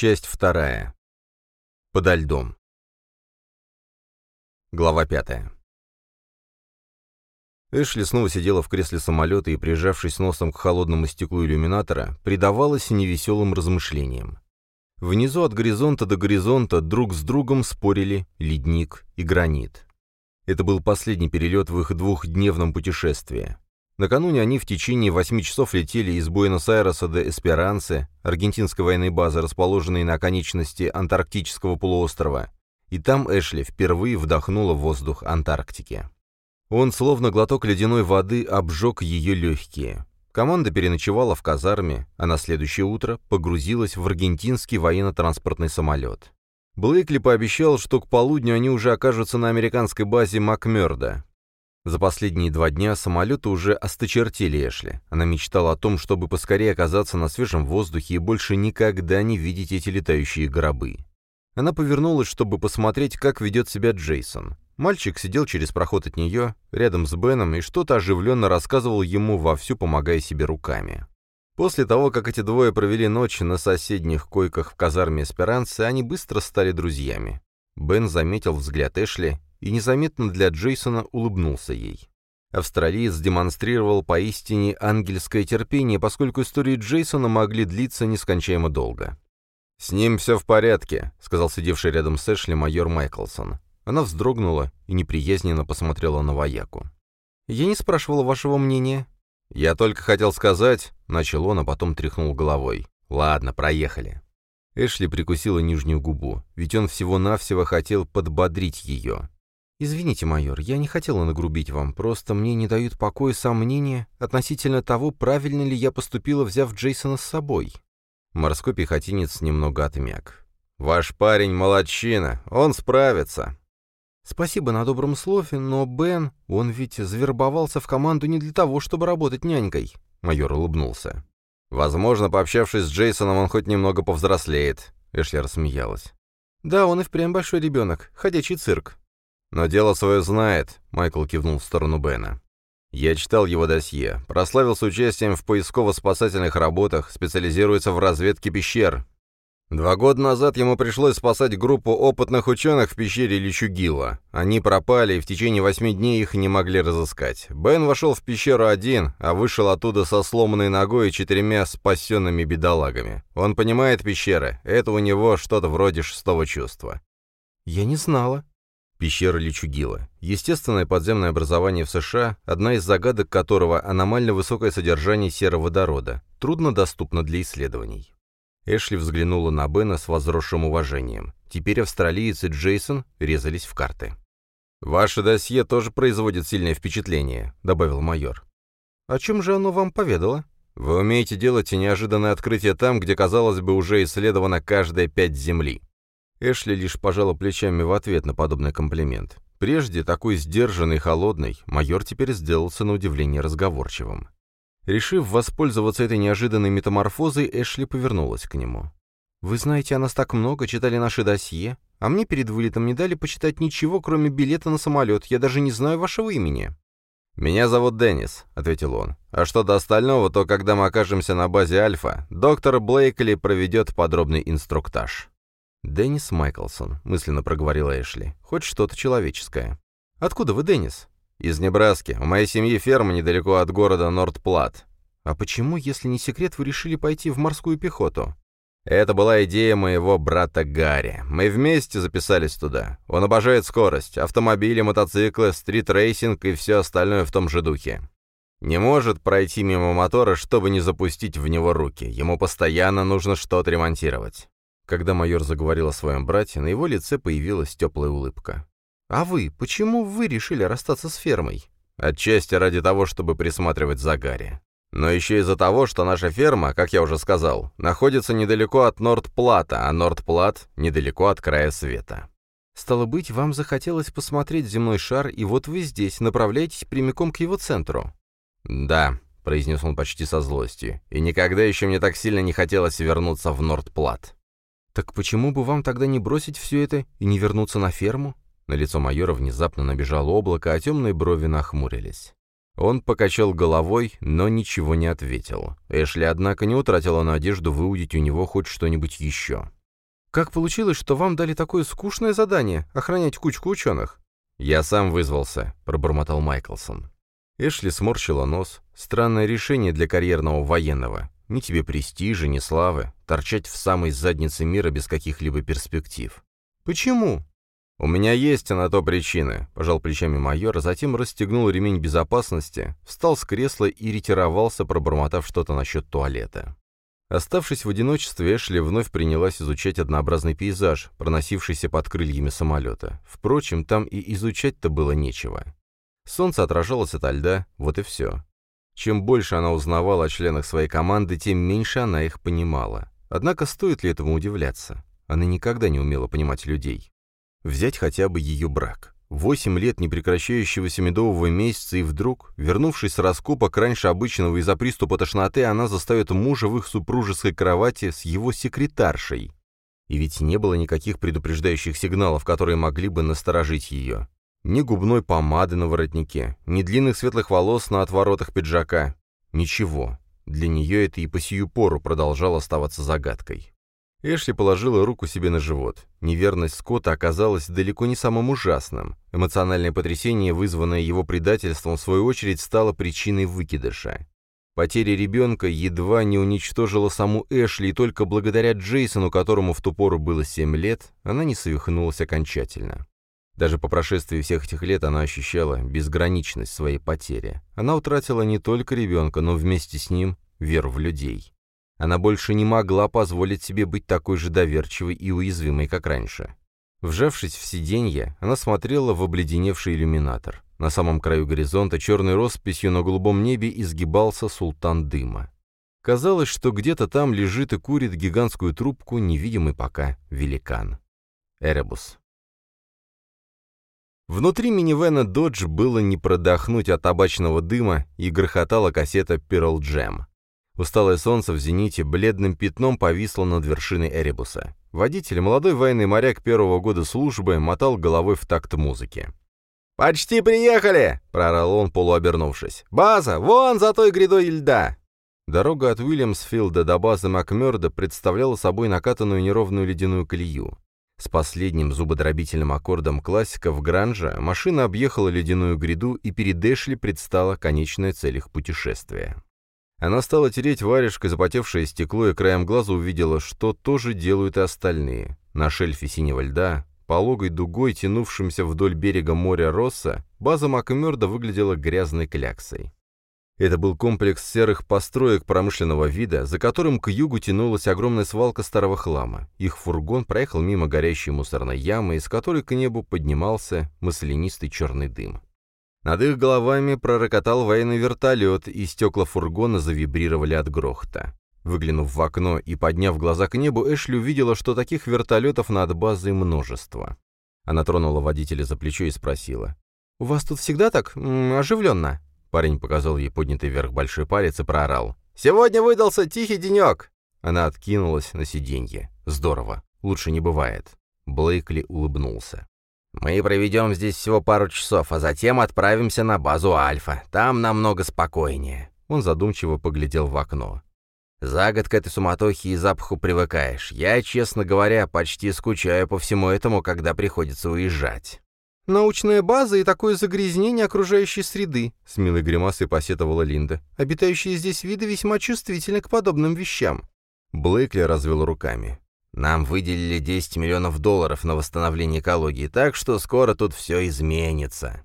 Часть вторая. Подо льдом. Глава пятая. Эшли снова сидела в кресле самолета и, прижавшись носом к холодному стеклу иллюминатора, предавалась невеселым размышлениям. Внизу от горизонта до горизонта друг с другом спорили ледник и гранит. Это был последний перелет в их двухдневном путешествии. Накануне они в течение восьми часов летели из Буэнос-Айреса до Эсперанцы, аргентинской военной базы, расположенной на оконечности Антарктического полуострова, и там Эшли впервые вдохнула воздух Антарктики. Он, словно глоток ледяной воды, обжег ее легкие. Команда переночевала в казарме, а на следующее утро погрузилась в аргентинский военно-транспортный самолет. Блейкли пообещал, что к полудню они уже окажутся на американской базе Макмерда. За последние два дня самолеты уже осточертели Эшли. Она мечтала о том, чтобы поскорее оказаться на свежем воздухе и больше никогда не видеть эти летающие гробы. Она повернулась, чтобы посмотреть, как ведет себя Джейсон. Мальчик сидел через проход от нее, рядом с Беном, и что-то оживленно рассказывал ему вовсю, помогая себе руками. После того, как эти двое провели ночь на соседних койках в казарме Эсперанцы, они быстро стали друзьями. Бен заметил взгляд Эшли и незаметно для Джейсона улыбнулся ей. Австралиец демонстрировал поистине ангельское терпение, поскольку истории Джейсона могли длиться нескончаемо долго. «С ним все в порядке», — сказал сидевший рядом с Эшли майор Майклсон. Она вздрогнула и неприязненно посмотрела на вояку. «Я не спрашивала вашего мнения». «Я только хотел сказать», — начал он, а потом тряхнул головой. «Ладно, проехали». Эшли прикусила нижнюю губу, ведь он всего-навсего хотел подбодрить ее. «Извините, майор, я не хотела нагрубить вам, просто мне не дают покоя сомнения относительно того, правильно ли я поступила, взяв Джейсона с собой». Морской пехотинец немного отмяк. «Ваш парень молодчина, он справится». «Спасибо на добром слове, но Бен, он ведь завербовался в команду не для того, чтобы работать нянькой», — майор улыбнулся. «Возможно, пообщавшись с Джейсоном, он хоть немного повзрослеет», — Эшли рассмеялась. «Да, он и впрямь большой ребенок, ходячий цирк. «Но дело свое знает», — Майкл кивнул в сторону Бена. «Я читал его досье. Прославился участием в поисково-спасательных работах, специализируется в разведке пещер. Два года назад ему пришлось спасать группу опытных ученых в пещере Личугила. Они пропали, и в течение восьми дней их не могли разыскать. Бен вошел в пещеру один, а вышел оттуда со сломанной ногой и четырьмя спасенными бедолагами. Он понимает пещеры, это у него что-то вроде шестого чувства». «Я не знала», Пещера Личугила. Естественное подземное образование в США, одна из загадок которого аномально высокое содержание сероводорода, трудно доступно для исследований. Эшли взглянула на Бена с возросшим уважением. Теперь австралиец и Джейсон резались в карты. «Ваше досье тоже производит сильное впечатление», — добавил майор. «О чем же оно вам поведало?» «Вы умеете делать неожиданные открытия там, где, казалось бы, уже исследована каждая пять Земли. Эшли лишь пожала плечами в ответ на подобный комплимент. Прежде такой сдержанный и холодный, майор теперь сделался на удивление разговорчивым. Решив воспользоваться этой неожиданной метаморфозой, Эшли повернулась к нему. «Вы знаете о нас так много, читали наши досье, а мне перед вылетом не дали почитать ничего, кроме билета на самолет, я даже не знаю вашего имени». «Меня зовут Деннис», — ответил он. «А что до остального, то когда мы окажемся на базе Альфа, доктор Блейкли проведет подробный инструктаж». «Деннис Майклсон», — мысленно проговорила Эшли. «Хоть что-то человеческое». «Откуда вы, Деннис?» «Из Небраски. У моей семьи ферма недалеко от города Норд-Плат». «А почему, если не секрет, вы решили пойти в морскую пехоту?» «Это была идея моего брата Гарри. Мы вместе записались туда. Он обожает скорость, автомобили, мотоциклы, стрит-рейсинг и все остальное в том же духе. Не может пройти мимо мотора, чтобы не запустить в него руки. Ему постоянно нужно что-то ремонтировать. Когда майор заговорил о своем брате, на его лице появилась теплая улыбка. «А вы? Почему вы решили расстаться с фермой?» «Отчасти ради того, чтобы присматривать за Гарри. Но еще из-за того, что наша ферма, как я уже сказал, находится недалеко от Норд-Плата, а Норд-Плат недалеко от края света». «Стало быть, вам захотелось посмотреть земной шар, и вот вы здесь, направляетесь прямиком к его центру». «Да», — произнес он почти со злостью, — «и никогда еще мне так сильно не хотелось вернуться в Норд-Плат». «Так почему бы вам тогда не бросить все это и не вернуться на ферму?» На лицо майора внезапно набежало облако, а темные брови нахмурились. Он покачал головой, но ничего не ответил. Эшли, однако, не утратила надежду выудить у него хоть что-нибудь еще. «Как получилось, что вам дали такое скучное задание — охранять кучку ученых?» «Я сам вызвался», — пробормотал Майклсон. Эшли сморщила нос. Странное решение для карьерного военного. Ни тебе престижа, ни славы. Торчать в самой заднице мира без каких-либо перспектив. «Почему?» «У меня есть на то причины», — пожал плечами майор, затем расстегнул ремень безопасности, встал с кресла и ретировался, пробормотав что-то насчет туалета. Оставшись в одиночестве, Эшли вновь принялась изучать однообразный пейзаж, проносившийся под крыльями самолета. Впрочем, там и изучать-то было нечего. Солнце отражалось от льда, вот и все. Чем больше она узнавала о членах своей команды, тем меньше она их понимала. Однако стоит ли этому удивляться? Она никогда не умела понимать людей. Взять хотя бы ее брак. Восемь лет непрекращающегося медового месяца, и вдруг, вернувшись с раскопок раньше обычного из-за приступа тошноты, она заставит мужа в их супружеской кровати с его секретаршей. И ведь не было никаких предупреждающих сигналов, которые могли бы насторожить ее. Ни губной помады на воротнике, ни длинных светлых волос на отворотах пиджака. Ничего. Для нее это и по сию пору продолжало оставаться загадкой. Эшли положила руку себе на живот. Неверность Скотта оказалась далеко не самым ужасным. Эмоциональное потрясение, вызванное его предательством, в свою очередь стало причиной выкидыша. Потеря ребенка едва не уничтожила саму Эшли, и только благодаря Джейсону, которому в ту пору было семь лет, она не свихнулась окончательно. Даже по прошествии всех этих лет она ощущала безграничность своей потери. Она утратила не только ребенка, но вместе с ним веру в людей. Она больше не могла позволить себе быть такой же доверчивой и уязвимой, как раньше. Вжавшись в сиденье, она смотрела в обледеневший иллюминатор. На самом краю горизонта черной росписью на голубом небе изгибался султан дыма. Казалось, что где-то там лежит и курит гигантскую трубку невидимый пока великан. Эребус. Внутри минивэна «Додж» было не продохнуть от табачного дыма и грохотала кассета «Pearl Jam». Усталое солнце в зените бледным пятном повисло над вершиной Эребуса. Водитель, молодой военный моряк первого года службы, мотал головой в такт музыки. «Почти приехали!» — проорал он, полуобернувшись. «База! Вон за той грядой льда!» Дорога от Уильямсфилда до базы Макмерда представляла собой накатанную неровную ледяную колею. С последним зубодробительным аккордом классиков Гранжа машина объехала ледяную гряду, и перед Эшли предстала конечная цель их путешествия. Она стала тереть варежкой запотевшее стекло и краем глаза увидела, что тоже делают и остальные. На шельфе синего льда, пологой дугой, тянувшимся вдоль берега моря Росса, база Макмерда выглядела грязной кляксой. Это был комплекс серых построек промышленного вида, за которым к югу тянулась огромная свалка старого хлама. Их фургон проехал мимо горящей мусорной ямы, из которой к небу поднимался маслянистый черный дым. Над их головами пророкотал военный вертолет, и стекла фургона завибрировали от грохота. Выглянув в окно и подняв глаза к небу, Эшли увидела, что таких вертолетов над базой множество. Она тронула водителя за плечо и спросила. «У вас тут всегда так оживленно?» Парень показал ей поднятый вверх большой палец и проорал. «Сегодня выдался тихий денек!» Она откинулась на сиденье. «Здорово. Лучше не бывает». Блейкли улыбнулся. «Мы проведем здесь всего пару часов, а затем отправимся на базу Альфа. Там намного спокойнее». Он задумчиво поглядел в окно. «За год к этой суматохе и запаху привыкаешь. Я, честно говоря, почти скучаю по всему этому, когда приходится уезжать». «Научная база и такое загрязнение окружающей среды», — с милой гримасой посетовала Линда. «Обитающие здесь виды весьма чувствительны к подобным вещам». Блейкли развел руками. «Нам выделили 10 миллионов долларов на восстановление экологии, так что скоро тут все изменится».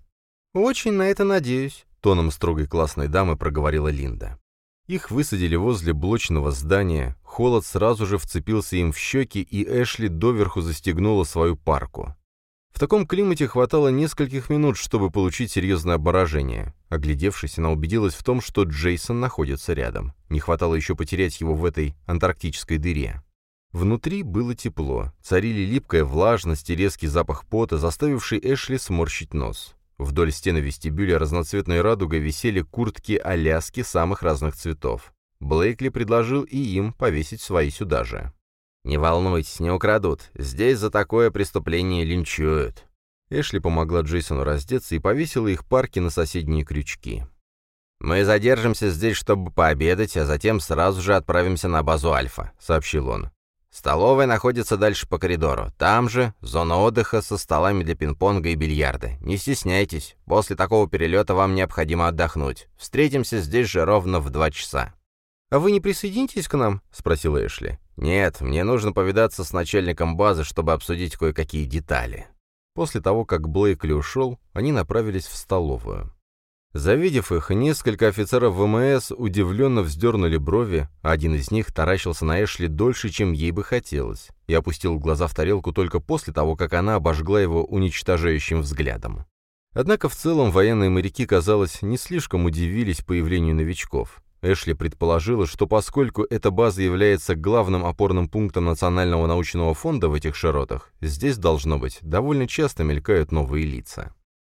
«Очень на это надеюсь», — тоном строгой классной дамы проговорила Линда. Их высадили возле блочного здания, холод сразу же вцепился им в щеки, и Эшли доверху застегнула свою парку. В таком климате хватало нескольких минут, чтобы получить серьезное обморожение. Оглядевшись, она убедилась в том, что Джейсон находится рядом. Не хватало еще потерять его в этой антарктической дыре. Внутри было тепло, царили липкая влажность и резкий запах пота, заставивший Эшли сморщить нос. Вдоль стены вестибюля разноцветной радугой висели куртки-аляски самых разных цветов. Блейкли предложил и им повесить свои сюда же. «Не волнуйтесь, не украдут. Здесь за такое преступление линчуют». Эшли помогла Джейсону раздеться и повесила их парки на соседние крючки. «Мы задержимся здесь, чтобы пообедать, а затем сразу же отправимся на базу Альфа», — сообщил он. Столовая находится дальше по коридору. Там же зона отдыха со столами для пинг-понга и бильярда. Не стесняйтесь, после такого перелета вам необходимо отдохнуть. Встретимся здесь же ровно в два часа». «А вы не присоединитесь к нам?» — спросила Эшли. «Нет, мне нужно повидаться с начальником базы, чтобы обсудить кое-какие детали». После того, как Блейкли ушел, они направились в столовую. Завидев их, несколько офицеров ВМС удивленно вздернули брови, а один из них таращился на Эшли дольше, чем ей бы хотелось, и опустил глаза в тарелку только после того, как она обожгла его уничтожающим взглядом. Однако в целом военные моряки, казалось, не слишком удивились появлению новичков. Эшли предположила, что поскольку эта база является главным опорным пунктом Национального научного фонда в этих широтах, здесь, должно быть, довольно часто мелькают новые лица.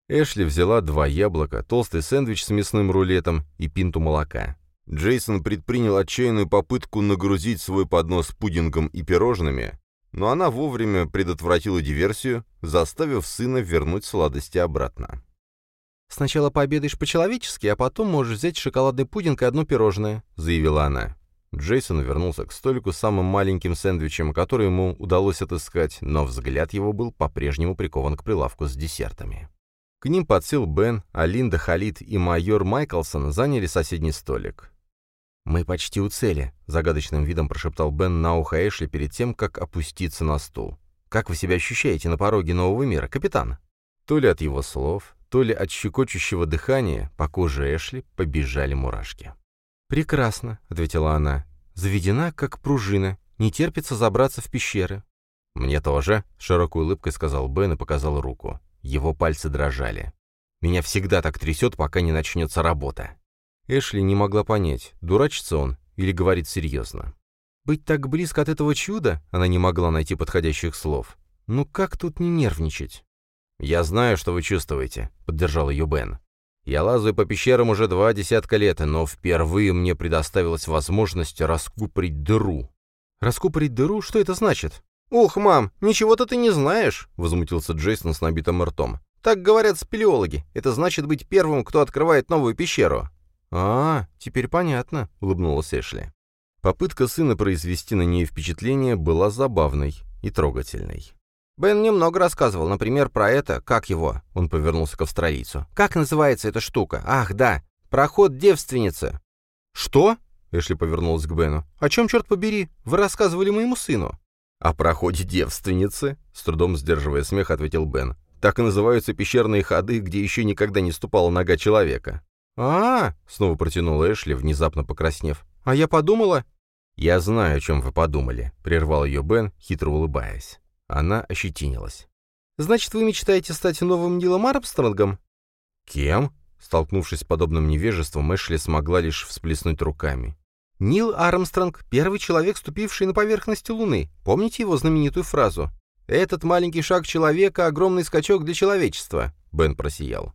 Эшли взяла два яблока, толстый сэндвич с мясным рулетом и пинту молока. Джейсон предпринял отчаянную попытку нагрузить свой поднос пудингом и пирожными, но она вовремя предотвратила диверсию, заставив сына вернуть сладости обратно. «Сначала пообедаешь по-человечески, а потом можешь взять шоколадный пудинг и одно пирожное», — заявила она. Джейсон вернулся к столику с самым маленьким сэндвичем, который ему удалось отыскать, но взгляд его был по-прежнему прикован к прилавку с десертами. К ним подсел Бен, а Линда Халид и майор Майклсон заняли соседний столик. «Мы почти у цели», — загадочным видом прошептал Бен на ухо Эшли перед тем, как опуститься на стул. «Как вы себя ощущаете на пороге нового мира, капитан?» То ли от его слов, то ли от щекочущего дыхания по коже Эшли побежали мурашки. «Прекрасно», — ответила она. «Заведена, как пружина. Не терпится забраться в пещеры». «Мне тоже», — широкой улыбкой сказал Бен и показал руку. Его пальцы дрожали. «Меня всегда так трясет, пока не начнется работа». Эшли не могла понять, дурачится он или говорит серьезно. «Быть так близко от этого чуда?» Она не могла найти подходящих слов. «Ну как тут не нервничать?» «Я знаю, что вы чувствуете», — поддержал ее Бен. «Я лазаю по пещерам уже два десятка лет, но впервые мне предоставилась возможность раскупорить дыру». «Раскупорить дыру? Что это значит?» «Ух, мам, ничего-то ты не знаешь!» — возмутился Джейсон с набитым ртом. «Так говорят спелеологи. Это значит быть первым, кто открывает новую пещеру». «А, теперь понятно», — улыбнулась Эшли. Попытка сына произвести на нее впечатление была забавной и трогательной. «Бен немного рассказывал, например, про это, как его?» Он повернулся к австралийцу. «Как называется эта штука? Ах, да, проход девственницы». «Что?» — Эшли повернулась к Бену. «О чем, черт побери, вы рассказывали моему сыну?» «О проходе девственницы», — с трудом сдерживая смех, ответил Бен. «Так и называются пещерные ходы, где еще никогда не ступала нога человека». «А, -а, -а снова протянула Эшли, внезапно покраснев. «А я подумала...» «Я знаю, о чем вы подумали», — прервал ее Бен, хитро улыбаясь. Она ощетинилась. «Значит, вы мечтаете стать новым Нилом Армстронгом?» «Кем?» Столкнувшись с подобным невежеством, Эшли смогла лишь всплеснуть руками. Нил Армстронг — первый человек, ступивший на поверхность Луны. Помните его знаменитую фразу? «Этот маленький шаг человека — огромный скачок для человечества», — Бен просиял.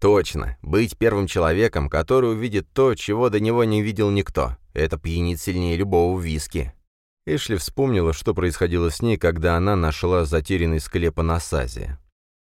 «Точно. Быть первым человеком, который увидит то, чего до него не видел никто. Это пьянит сильнее любого виски». Эшли вспомнила, что происходило с ней, когда она нашла затерянный склеп на Сазе.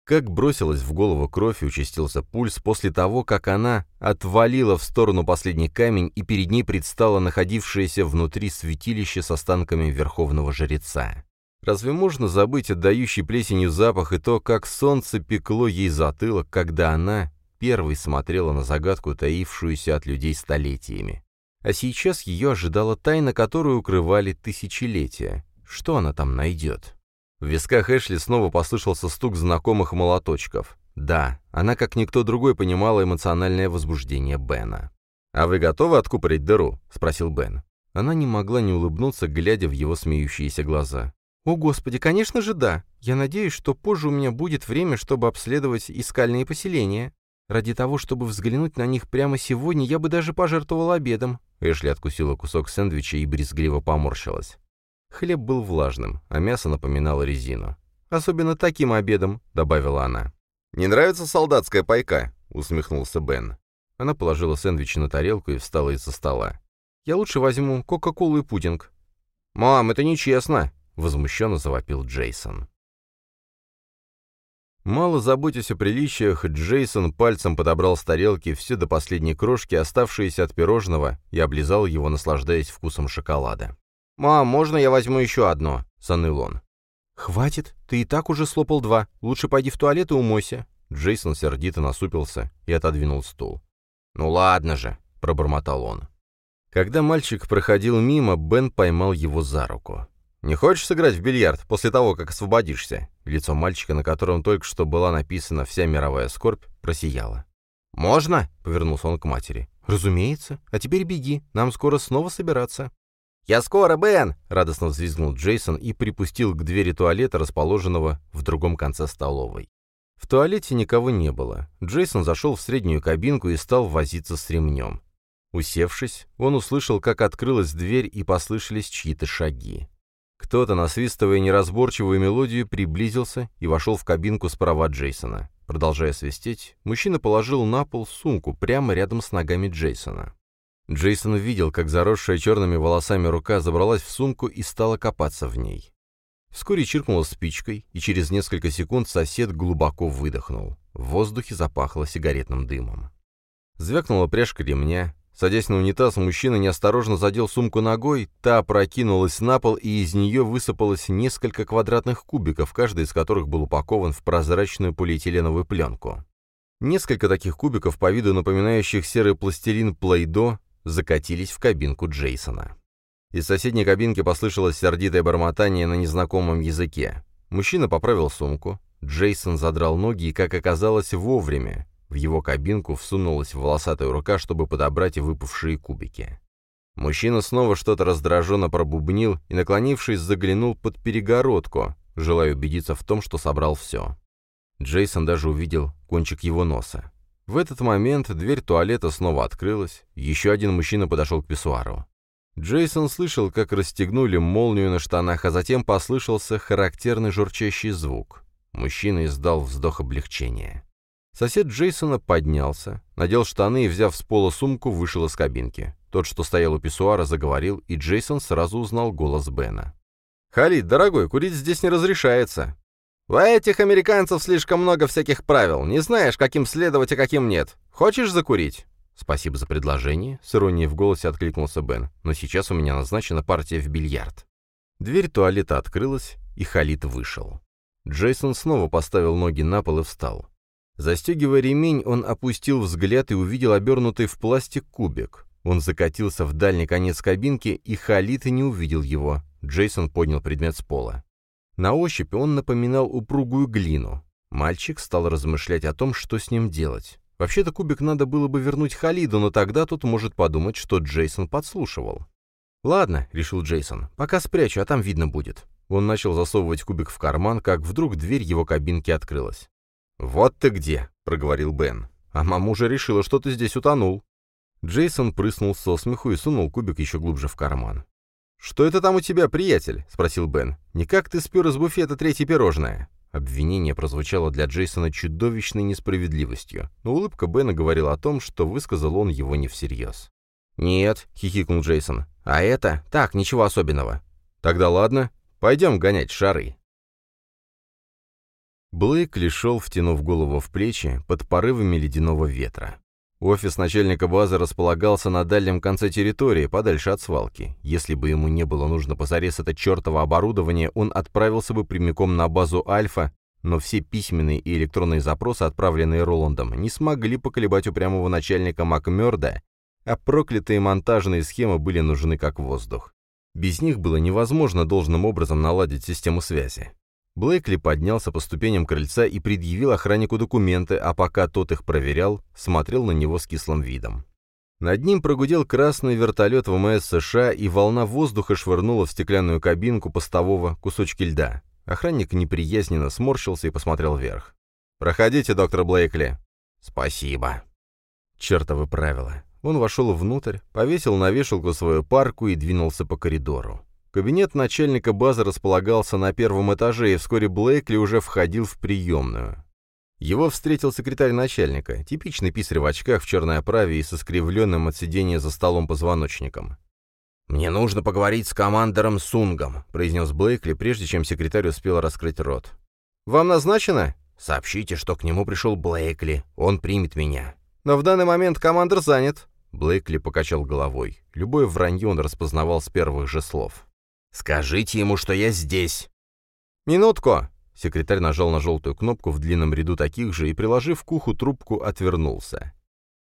Как бросилась в голову кровь и участился пульс после того, как она отвалила в сторону последний камень, и перед ней предстало находившееся внутри святилище с останками верховного жреца. Разве можно забыть отдающий плесенью запах и то, как солнце пекло ей затылок, когда она первой смотрела на загадку, таившуюся от людей столетиями? А сейчас ее ожидала тайна, которую укрывали тысячелетия. Что она там найдет? В висках Эшли снова послышался стук знакомых молоточков. Да, она как никто другой понимала эмоциональное возбуждение Бена. «А вы готовы откупорить дыру?» — спросил Бен. Она не могла не улыбнуться, глядя в его смеющиеся глаза. «О, Господи, конечно же да! Я надеюсь, что позже у меня будет время, чтобы обследовать искальные поселения. Ради того, чтобы взглянуть на них прямо сегодня, я бы даже пожертвовал обедом». Эшли откусила кусок сэндвича и брезгливо поморщилась. Хлеб был влажным, а мясо напоминало резину. «Особенно таким обедом», — добавила она. «Не нравится солдатская пайка?» — усмехнулся Бен. Она положила сэндвич на тарелку и встала из-за стола. «Я лучше возьму Кока-Колу и пудинг». «Мам, это нечестно!» — возмущенно завопил Джейсон. Мало заботясь о приличиях, Джейсон пальцем подобрал с тарелки все до последней крошки, оставшиеся от пирожного, и облизал его, наслаждаясь вкусом шоколада. «Мам, можно я возьму еще одно?» — заныл он. «Хватит, ты и так уже слопал два. Лучше пойди в туалет и умойся». Джейсон сердито насупился и отодвинул стул. «Ну ладно же», — пробормотал он. Когда мальчик проходил мимо, Бен поймал его за руку. «Не хочешь сыграть в бильярд после того, как освободишься?» Лицо мальчика, на котором только что была написана вся мировая скорбь, просияло. «Можно?» — повернулся он к матери. «Разумеется. А теперь беги. Нам скоро снова собираться». «Я скоро, Бен!» — радостно взвизгнул Джейсон и припустил к двери туалета, расположенного в другом конце столовой. В туалете никого не было. Джейсон зашел в среднюю кабинку и стал возиться с ремнем. Усевшись, он услышал, как открылась дверь и послышались чьи-то шаги. Кто-то, насвистывая неразборчивую мелодию, приблизился и вошел в кабинку справа от Джейсона. Продолжая свистеть, мужчина положил на пол сумку прямо рядом с ногами Джейсона. Джейсон увидел, как заросшая черными волосами рука забралась в сумку и стала копаться в ней. Вскоре чиркнула спичкой, и через несколько секунд сосед глубоко выдохнул. В воздухе запахло сигаретным дымом. Звякнула пряжка ремня, Садясь на унитаз, мужчина неосторожно задел сумку ногой, та опрокинулась на пол, и из нее высыпалось несколько квадратных кубиков, каждый из которых был упакован в прозрачную полиэтиленовую пленку. Несколько таких кубиков, по виду напоминающих серый пластилин Плейдо, закатились в кабинку Джейсона. Из соседней кабинки послышалось сердитое бормотание на незнакомом языке. Мужчина поправил сумку. Джейсон задрал ноги и, как оказалось, вовремя. В его кабинку всунулась волосатая рука, чтобы подобрать выпавшие кубики. Мужчина снова что-то раздраженно пробубнил и, наклонившись, заглянул под перегородку, желая убедиться в том, что собрал все. Джейсон даже увидел кончик его носа. В этот момент дверь туалета снова открылась, еще один мужчина подошел к писсуару. Джейсон слышал, как расстегнули молнию на штанах, а затем послышался характерный журчащий звук. Мужчина издал вздох облегчения. Сосед Джейсона поднялся, надел штаны и, взяв с пола сумку, вышел из кабинки. Тот, что стоял у писсуара, заговорил, и Джейсон сразу узнал голос Бена. «Халид, дорогой, курить здесь не разрешается. У этих американцев слишком много всяких правил. Не знаешь, каким следовать, а каким нет. Хочешь закурить?» «Спасибо за предложение», — с иронией в голосе откликнулся Бен. «Но сейчас у меня назначена партия в бильярд». Дверь туалета открылась, и Халид вышел. Джейсон снова поставил ноги на пол и встал. Застегивая ремень, он опустил взгляд и увидел обернутый в пластик кубик. Он закатился в дальний конец кабинки, и Халит не увидел его. Джейсон поднял предмет с пола. На ощупь он напоминал упругую глину. Мальчик стал размышлять о том, что с ним делать. Вообще-то кубик надо было бы вернуть Халиду, но тогда тот может подумать, что Джейсон подслушивал. «Ладно», — решил Джейсон, — «пока спрячу, а там видно будет». Он начал засовывать кубик в карман, как вдруг дверь его кабинки открылась. «Вот ты где», — проговорил Бен. «А мама уже решила, что ты здесь утонул». Джейсон прыснул со смеху и сунул кубик еще глубже в карман. «Что это там у тебя, приятель?» — спросил Бен. «Никак ты спер из буфета третье пирожное». Обвинение прозвучало для Джейсона чудовищной несправедливостью, но улыбка Бена говорила о том, что высказал он его не всерьез. «Нет», — хихикнул Джейсон, — «а это? Так, ничего особенного». «Тогда ладно, пойдем гонять шары». Блейк шел, втянув голову в плечи, под порывами ледяного ветра. Офис начальника базы располагался на дальнем конце территории, подальше от свалки. Если бы ему не было нужно позарез это чертово оборудование, он отправился бы прямиком на базу Альфа, но все письменные и электронные запросы, отправленные Роландом, не смогли поколебать упрямого начальника Макмерда, а проклятые монтажные схемы были нужны как воздух. Без них было невозможно должным образом наладить систему связи. Блейкли поднялся по ступеням крыльца и предъявил охраннику документы, а пока тот их проверял, смотрел на него с кислым видом. Над ним прогудел красный вертолет ВМС США, и волна воздуха швырнула в стеклянную кабинку постового кусочки льда. Охранник неприязненно сморщился и посмотрел вверх. «Проходите, доктор Блейкли». «Спасибо». Чертовы правила. Он вошел внутрь, повесил на вешалку свою парку и двинулся по коридору. Кабинет начальника базы располагался на первом этаже, и вскоре Блейкли уже входил в приемную. Его встретил секретарь начальника, типичный писарь в очках в черной оправе и со скривленным от сидения за столом позвоночником. «Мне нужно поговорить с командором Сунгом», — произнес Блейкли, прежде чем секретарь успел раскрыть рот. «Вам назначено?» «Сообщите, что к нему пришел Блейкли. Он примет меня». «Но в данный момент командор занят». Блейкли покачал головой. Любое вранье он распознавал с первых же слов. «Скажите ему, что я здесь!» «Минутку!» Секретарь нажал на желтую кнопку в длинном ряду таких же и, приложив к уху трубку, отвернулся.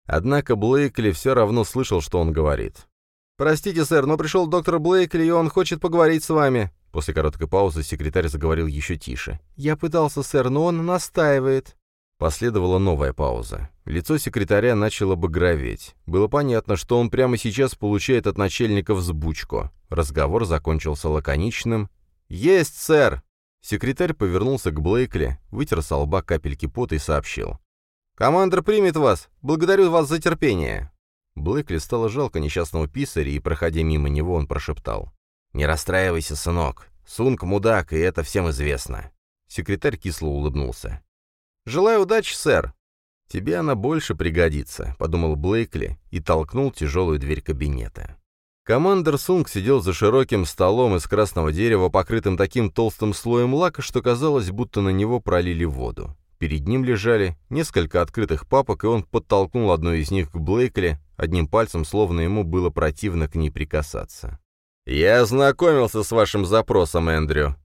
Однако Блейкли все равно слышал, что он говорит. «Простите, сэр, но пришел доктор Блейкли, и он хочет поговорить с вами». После короткой паузы секретарь заговорил еще тише. «Я пытался, сэр, но он настаивает». Последовала новая пауза. Лицо секретаря начало багроветь. Было понятно, что он прямо сейчас получает от начальника взбучку. Разговор закончился лаконичным. «Есть, сэр!» Секретарь повернулся к Блейкли, вытер со лба капельки пота и сообщил. «Командор примет вас! Благодарю вас за терпение!» Блэкли стало жалко несчастного писаря, и, проходя мимо него, он прошептал. «Не расстраивайся, сынок. Сунг мудак, и это всем известно». Секретарь кисло улыбнулся. «Желаю удачи, сэр!» «Тебе она больше пригодится», — подумал Блейкли и толкнул тяжелую дверь кабинета. Командор Сунг сидел за широким столом из красного дерева, покрытым таким толстым слоем лака, что казалось, будто на него пролили воду. Перед ним лежали несколько открытых папок, и он подтолкнул одну из них к Блейкли, одним пальцем, словно ему было противно к ней прикасаться. «Я ознакомился с вашим запросом, Эндрю».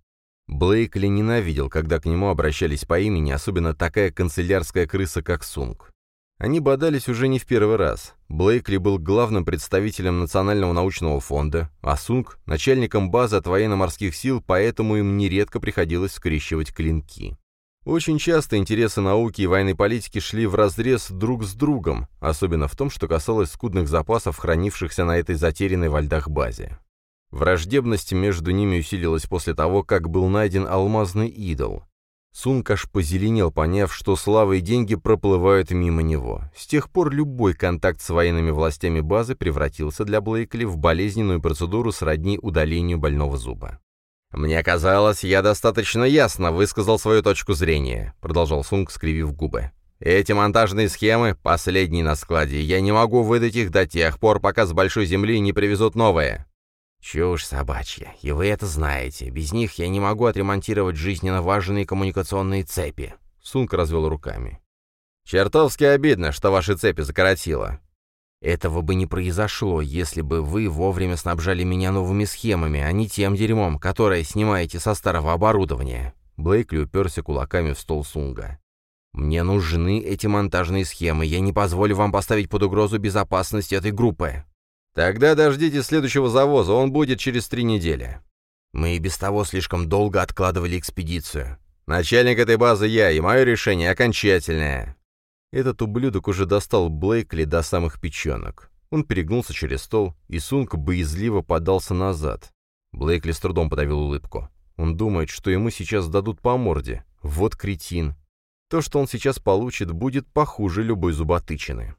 Блейкли ненавидел, когда к нему обращались по имени, особенно такая канцелярская крыса, как Сунг. Они бодались уже не в первый раз. Блейкли был главным представителем Национального научного фонда, а Сунг — начальником базы от военно-морских сил, поэтому им нередко приходилось скрещивать клинки. Очень часто интересы науки и военной политики шли вразрез друг с другом, особенно в том, что касалось скудных запасов, хранившихся на этой затерянной во льдах базе. Враждебность между ними усилилась после того, как был найден алмазный идол. Сунг аж позеленел, поняв, что слава и деньги проплывают мимо него. С тех пор любой контакт с военными властями базы превратился для Блейкли в болезненную процедуру сродни удалению больного зуба. «Мне казалось, я достаточно ясно высказал свою точку зрения», — продолжал Сунг, скривив губы. «Эти монтажные схемы — последние на складе. Я не могу выдать их до тех пор, пока с Большой Земли не привезут новые». «Чушь собачья, и вы это знаете. Без них я не могу отремонтировать жизненно важные коммуникационные цепи». Сунг развел руками. «Чертовски обидно, что ваши цепи закоротило». «Этого бы не произошло, если бы вы вовремя снабжали меня новыми схемами, а не тем дерьмом, которое снимаете со старого оборудования». Блейкли уперся кулаками в стол Сунга. «Мне нужны эти монтажные схемы. Я не позволю вам поставить под угрозу безопасность этой группы». Тогда дождитесь следующего завоза, он будет через три недели. Мы и без того слишком долго откладывали экспедицию. Начальник этой базы я, и мое решение окончательное. Этот ублюдок уже достал Блейкли до самых печенок. Он перегнулся через стол, и Сунг боязливо подался назад. Блейкли с трудом подавил улыбку. Он думает, что ему сейчас дадут по морде. Вот кретин. То, что он сейчас получит, будет похуже любой зуботычины.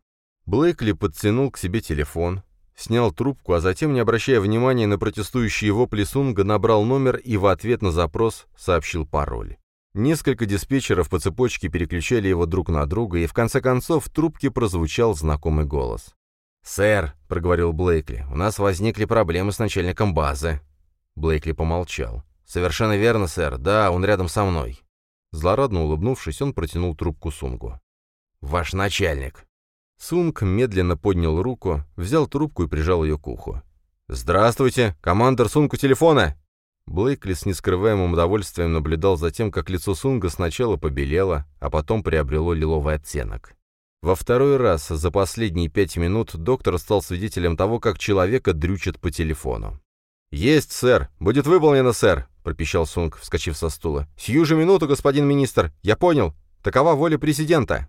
Блейкли подтянул к себе телефон, Снял трубку, а затем, не обращая внимания на протестующие вопли Сунга, набрал номер и в ответ на запрос сообщил пароль. Несколько диспетчеров по цепочке переключали его друг на друга, и в конце концов в трубке прозвучал знакомый голос. «Сэр», — проговорил Блейкли, — «у нас возникли проблемы с начальником базы». Блейкли помолчал. «Совершенно верно, сэр. Да, он рядом со мной». Злорадно улыбнувшись, он протянул трубку Сунгу. «Ваш начальник». Сунг медленно поднял руку, взял трубку и прижал ее к уху. «Здравствуйте! Командор Сунг у телефона!» Блейкли с нескрываемым удовольствием наблюдал за тем, как лицо Сунга сначала побелело, а потом приобрело лиловый оттенок. Во второй раз за последние пять минут доктор стал свидетелем того, как человека дрючат по телефону. «Есть, сэр! Будет выполнено, сэр!» — пропищал Сунг, вскочив со стула. «Сию же минуту, господин министр! Я понял! Такова воля президента!»